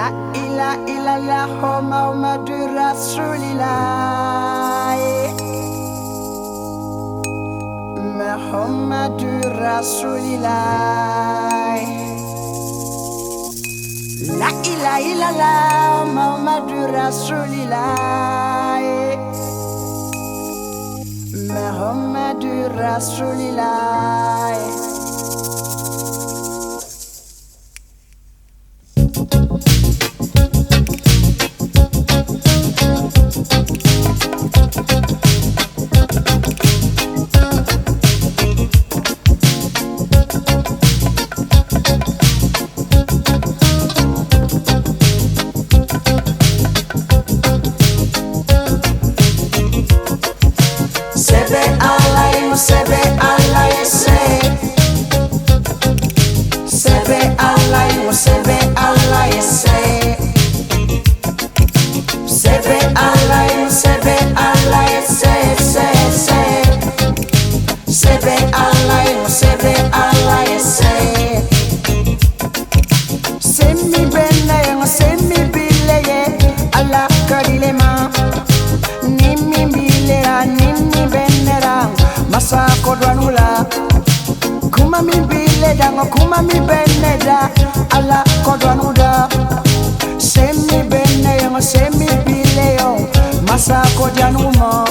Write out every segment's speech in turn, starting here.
La ila ila la homa umadu rasulillah Muhammadu rasulillah La ila ila la homa umadu rasulillah Muhammadu rasulillah Se ve al aire, no se ve al aire, se ve al aire, no se ve. kuma mi bile da ngo kuma mi bene da. Ala kodwa da semi bene yo semi bile yo. Masa kodwa mo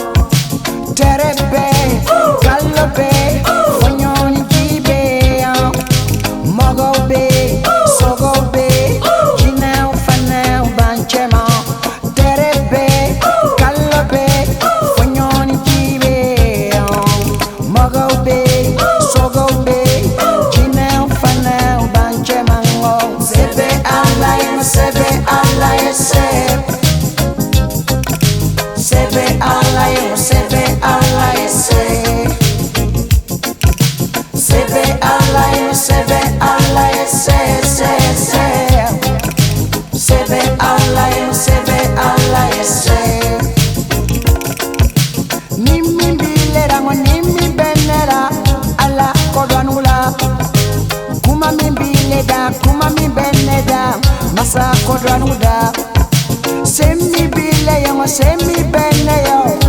beneda kuma mi beneda masa kodra nuda. Semi bile yango semi bene yo